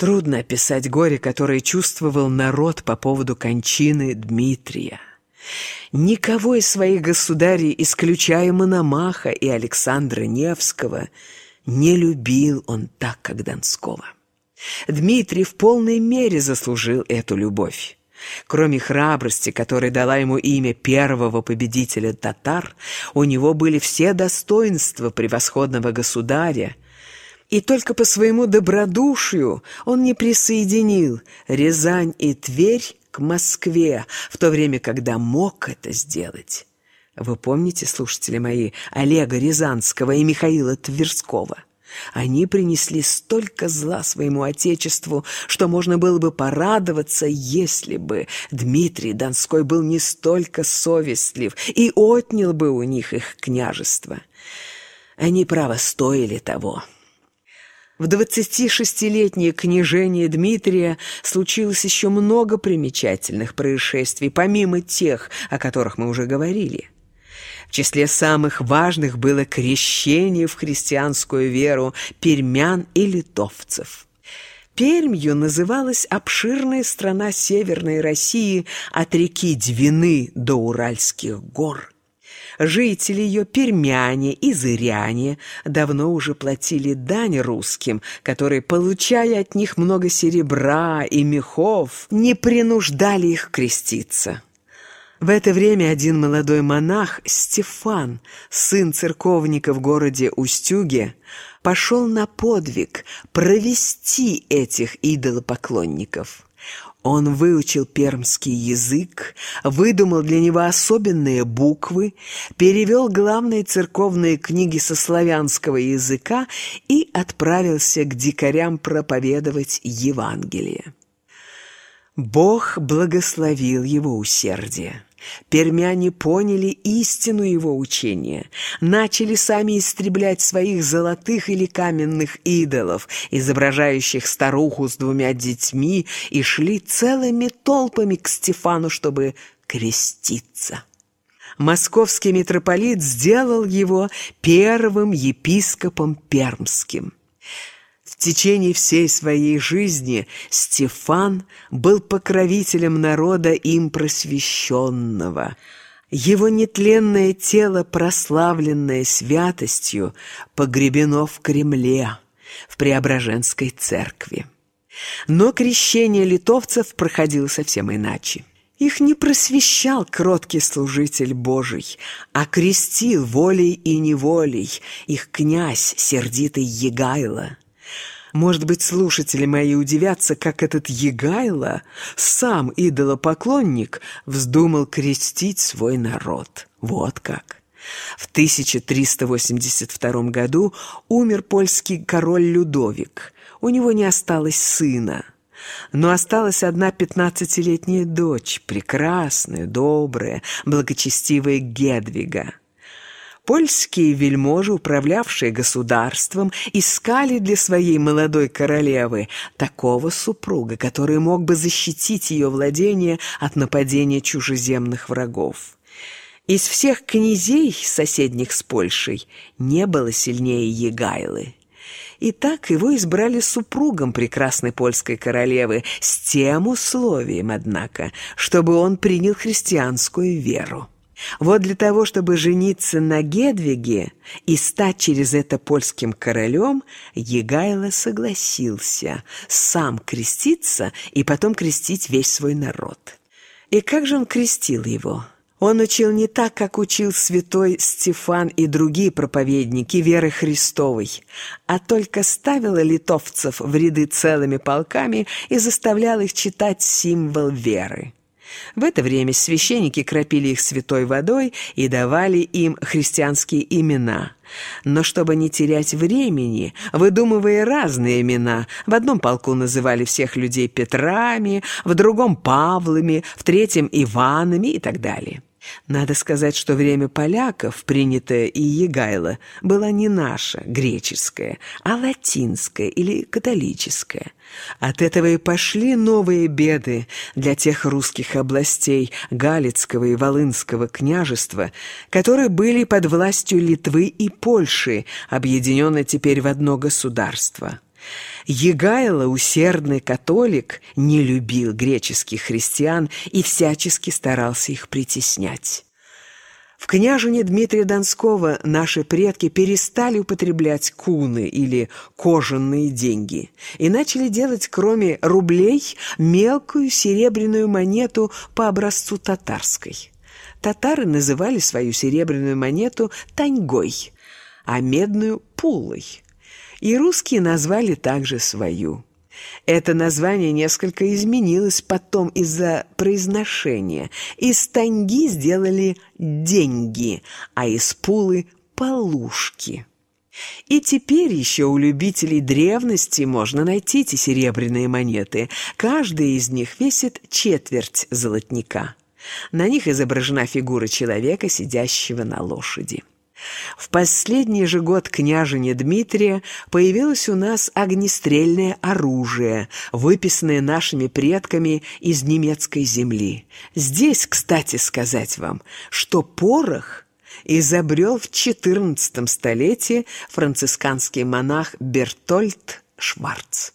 Трудно описать горе, которое чувствовал народ по поводу кончины Дмитрия. Никого из своих государей, исключая Мономаха и Александра Невского, не любил он так, как Донского. Дмитрий в полной мере заслужил эту любовь. Кроме храбрости, которая дала ему имя первого победителя татар, у него были все достоинства превосходного государя, и только по своему добродушию он не присоединил Рязань и Тверь к Москве, в то время, когда мог это сделать. Вы помните, слушатели мои, Олега Рязанского и Михаила Тверского? Они принесли столько зла своему отечеству, что можно было бы порадоваться, если бы Дмитрий Донской был не столько совестлив и отнял бы у них их княжество. Они, право, стоили того». В 26-летнее княжение Дмитрия случилось еще много примечательных происшествий, помимо тех, о которых мы уже говорили. В числе самых важных было крещение в христианскую веру пермян и литовцев. Пермью называлась обширная страна Северной России от реки Двины до Уральских гор – Жители ее пермяне и зыряне давно уже платили дань русским, которые, получая от них много серебра и мехов, не принуждали их креститься. В это время один молодой монах, Стефан, сын церковника в городе Устюге, пошел на подвиг провести этих идолопоклонников. Он выучил пермский язык, выдумал для него особенные буквы, перевел главные церковные книги со славянского языка и отправился к дикарям проповедовать Евангелие. Бог благословил его усердие. Пермяне поняли истину его учения, начали сами истреблять своих золотых или каменных идолов, изображающих старуху с двумя детьми, и шли целыми толпами к Стефану, чтобы креститься. Московский митрополит сделал его первым епископом пермским – течение всей своей жизни Стефан был покровителем народа им просвещенного. Его нетленное тело, прославленное святостью, погребено в Кремле, в Преображенской церкви. Но крещение литовцев проходило совсем иначе. Их не просвещал кроткий служитель Божий, а крестил волей и неволей их князь, сердитый Егайло. Может быть, слушатели мои удивятся, как этот Егайло, сам идолопоклонник, вздумал крестить свой народ. Вот как. В 1382 году умер польский король Людовик. У него не осталось сына. Но осталась одна пятнадцатилетняя дочь, прекрасная, добрая, благочестивая Гедвига. Польские вельможи, управлявшие государством, искали для своей молодой королевы такого супруга, который мог бы защитить ее владение от нападения чужеземных врагов. Из всех князей, соседних с Польшей, не было сильнее Егайлы. И так его избрали супругом прекрасной польской королевы, с тем условием, однако, чтобы он принял христианскую веру. Вот для того, чтобы жениться на Гедвиге и стать через это польским королем, Егайло согласился сам креститься и потом крестить весь свой народ. И как же он крестил его? Он учил не так, как учил святой Стефан и другие проповедники веры Христовой, а только ставил литовцев в ряды целыми полками и заставлял их читать символ веры. В это время священники кропили их святой водой и давали им христианские имена. Но чтобы не терять времени, выдумывая разные имена, в одном полку называли всех людей Петрами, в другом Павлами, в третьем Иванами и так далее. Надо сказать, что время поляков, принятое и Егайло, было не наше, греческое, а латинское или католическое. От этого и пошли новые беды для тех русских областей Галицкого и Волынского княжества, которые были под властью Литвы и Польши, объединены теперь в одно государство. Егайло, усердный католик, не любил греческих христиан и всячески старался их притеснять. В княжине Дмитрия Донского наши предки перестали употреблять куны или кожаные деньги и начали делать, кроме рублей, мелкую серебряную монету по образцу татарской. Татары называли свою серебряную монету таньгой, а медную – пулой. И русские назвали также свою – это название несколько изменилось потом из-за произношения. Из танги сделали «деньги», а из пулы – «полушки». И теперь еще у любителей древности можно найти эти серебряные монеты. Каждая из них весит четверть золотника. На них изображена фигура человека, сидящего на лошади. В последний же год княжения Дмитрия появилось у нас огнестрельное оружие, выписанное нашими предками из немецкой земли. Здесь, кстати, сказать вам, что порох изобрел в XIV столетии францисканский монах Бертольд Шварц.